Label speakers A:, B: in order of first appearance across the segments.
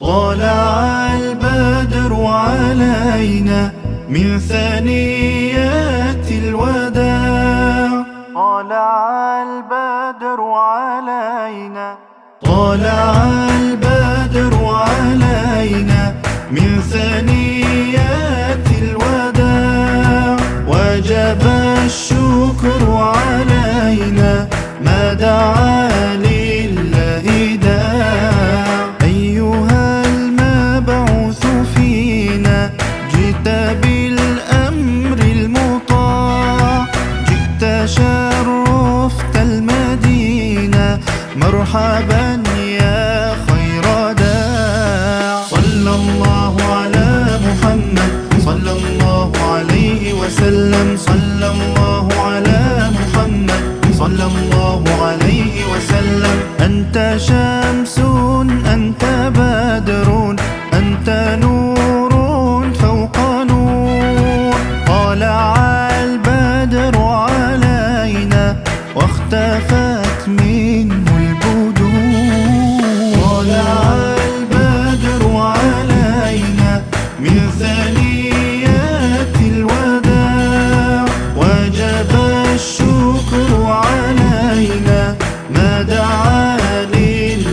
A: طلع البدر علينا من ثنيات الوداع.
B: طلع البدر علينا.
A: طلع البدر علينا من ثنيات مرحبا يا خير داع. صلى الله على محمد. صلى الله عليه وسلم. صلى الله على محمد. صلى الله عليه وسلم. أنت شمس أنت بدر أنت نور فوق نور. طلع البدر علينا واختفت منه. طلع البدر علينا من ثنيات الوداع وجب الشكر علينا ما دعا لله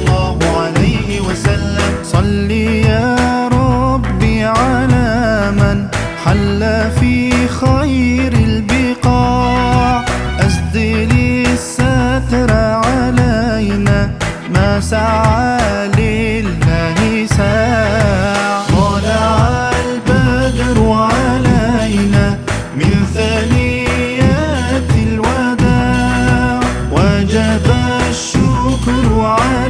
A: الله عليه وسلم. صل يا ربي على من حل في خير البقاع. أسدل الستر علينا ما سعى لله ساع. طلع البدر علينا من ثنيات الوداع. وجب الشكر علينا